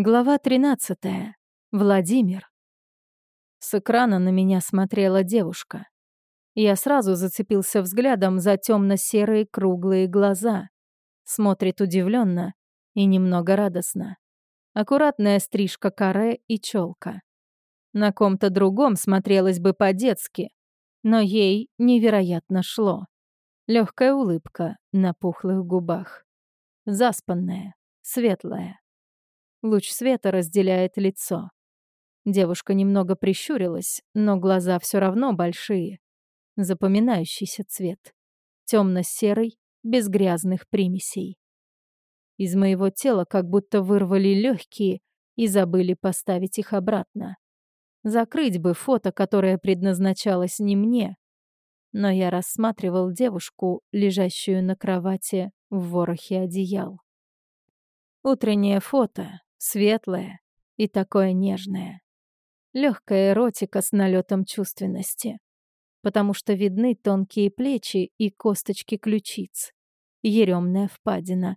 Глава 13. Владимир. С экрана на меня смотрела девушка. Я сразу зацепился взглядом за темно-серые круглые глаза. Смотрит удивленно и немного радостно. Аккуратная стрижка каре и челка. На ком-то другом смотрелось бы по-детски, но ей невероятно шло. Легкая улыбка на пухлых губах. Заспанная, светлая Луч света разделяет лицо. Девушка немного прищурилась, но глаза все равно большие. Запоминающийся цвет. Темно-серый, без грязных примесей. Из моего тела как будто вырвали легкие и забыли поставить их обратно. Закрыть бы фото, которое предназначалось не мне. Но я рассматривал девушку, лежащую на кровати в ворохе одеял. Утреннее фото, Светлое и такое нежное. Легкая эротика с налетом чувственности. Потому что видны тонкие плечи и косточки ключиц. Еремная впадина.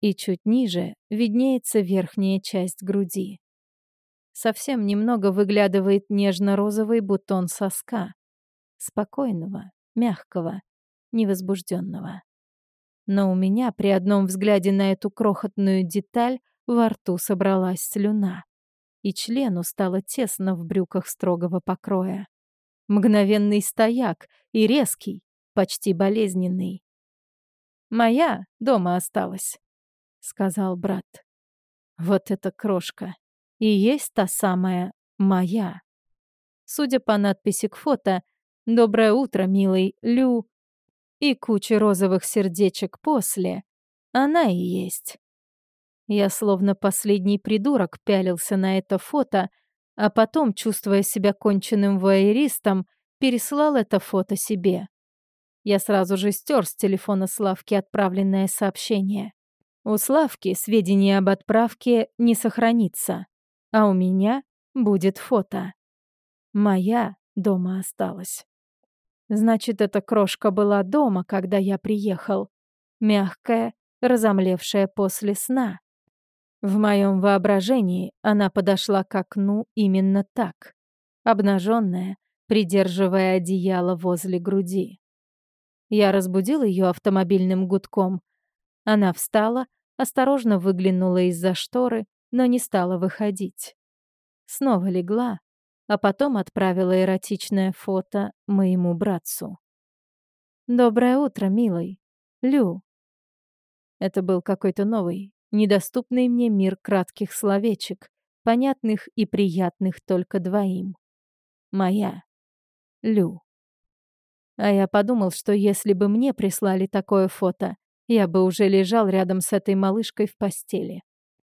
И чуть ниже виднеется верхняя часть груди. Совсем немного выглядывает нежно-розовый бутон соска. Спокойного, мягкого, невозбужденного. Но у меня при одном взгляде на эту крохотную деталь во рту собралась слюна, и члену стало тесно в брюках строгого покроя. Мгновенный стояк и резкий, почти болезненный. «Моя дома осталась», — сказал брат. «Вот эта крошка. И есть та самая моя». Судя по надписи к фото «Доброе утро, милый Лю» и куче розовых сердечек после, она и есть. Я словно последний придурок пялился на это фото, а потом, чувствуя себя конченным воеристом, переслал это фото себе. Я сразу же стер с телефона Славки отправленное сообщение. У Славки сведения об отправке не сохранится, а у меня будет фото. Моя дома осталась. Значит, эта крошка была дома, когда я приехал. Мягкая, разомлевшая после сна. В моем воображении она подошла к окну именно так, обнаженная, придерживая одеяло возле груди. Я разбудил ее автомобильным гудком. Она встала, осторожно выглянула из-за шторы, но не стала выходить. Снова легла, а потом отправила эротичное фото моему братцу. «Доброе утро, милый. Лю». Это был какой-то новый, недоступный мне мир кратких словечек, понятных и приятных только двоим. Моя. Лю. А я подумал, что если бы мне прислали такое фото, я бы уже лежал рядом с этой малышкой в постели.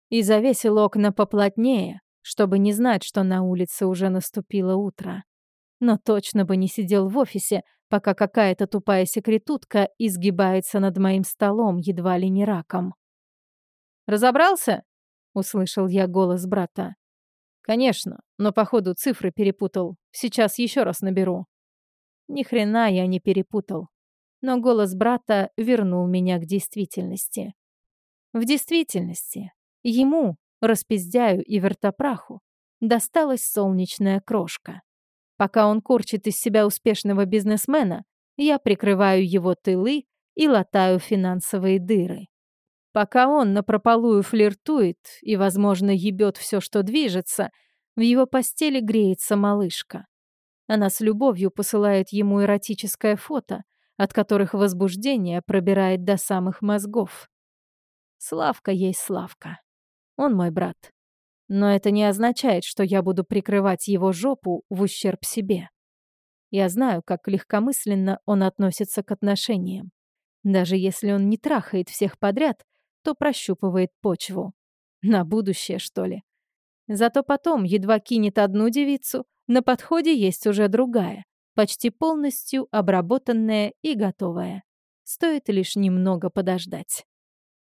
И завесил окна поплотнее, чтобы не знать, что на улице уже наступило утро. Но точно бы не сидел в офисе, пока какая-то тупая секретутка изгибается над моим столом едва ли не раком. Разобрался?» — услышал я голос брата. «Конечно, но походу цифры перепутал. Сейчас еще раз наберу». Ни хрена я не перепутал. Но голос брата вернул меня к действительности. В действительности ему, распиздяю и вертопраху, досталась солнечная крошка. Пока он корчит из себя успешного бизнесмена, я прикрываю его тылы и латаю финансовые дыры. Пока он напропалую флиртует и, возможно, ебет все, что движется, в его постели греется малышка. Она с любовью посылает ему эротическое фото, от которых возбуждение пробирает до самых мозгов. Славка есть Славка. Он мой брат. Но это не означает, что я буду прикрывать его жопу в ущерб себе. Я знаю, как легкомысленно он относится к отношениям. Даже если он не трахает всех подряд, то прощупывает почву. На будущее, что ли? Зато потом едва кинет одну девицу, на подходе есть уже другая, почти полностью обработанная и готовая. Стоит лишь немного подождать.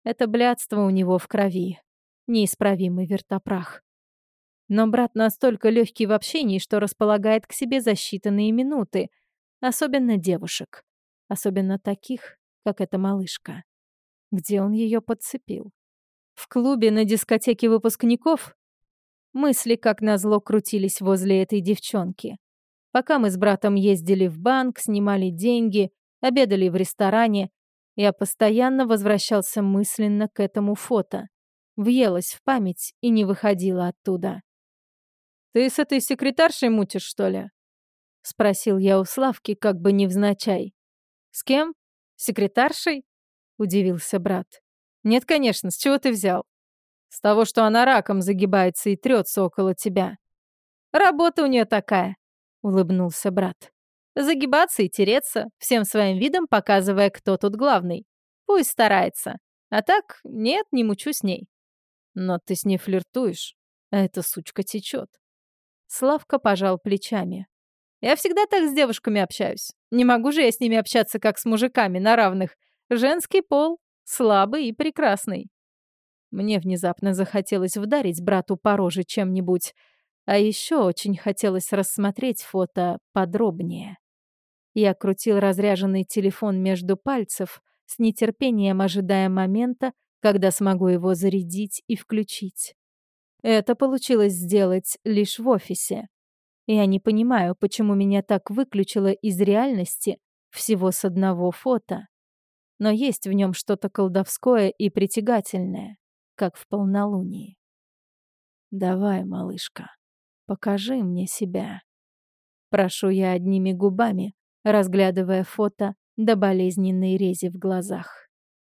Это блядство у него в крови. Неисправимый вертопрах. Но брат настолько легкий в общении, что располагает к себе за считанные минуты. Особенно девушек. Особенно таких, как эта малышка. Где он ее подцепил? В клубе на дискотеке выпускников мысли как назло крутились возле этой девчонки. Пока мы с братом ездили в банк, снимали деньги, обедали в ресторане, я постоянно возвращался мысленно к этому фото. Въелась в память и не выходила оттуда. «Ты с этой секретаршей мутишь, что ли?» — спросил я у Славки, как бы невзначай. «С кем? Секретаршей?» — удивился брат. «Нет, конечно, с чего ты взял?» «С того, что она раком загибается и трется около тебя». «Работа у нее такая», — улыбнулся брат. «Загибаться и тереться, всем своим видом показывая, кто тут главный. Пусть старается. А так, нет, не мучу с ней». «Но ты с ней флиртуешь, а эта сучка течет. Славка пожал плечами. «Я всегда так с девушками общаюсь. Не могу же я с ними общаться, как с мужиками, на равных. Женский пол слабый и прекрасный». Мне внезапно захотелось вдарить брату по роже чем-нибудь, а еще очень хотелось рассмотреть фото подробнее. Я крутил разряженный телефон между пальцев, с нетерпением ожидая момента, когда смогу его зарядить и включить. Это получилось сделать лишь в офисе. Я не понимаю, почему меня так выключило из реальности всего с одного фото. Но есть в нем что-то колдовское и притягательное, как в полнолунии. «Давай, малышка, покажи мне себя». Прошу я одними губами, разглядывая фото до болезненной рези в глазах.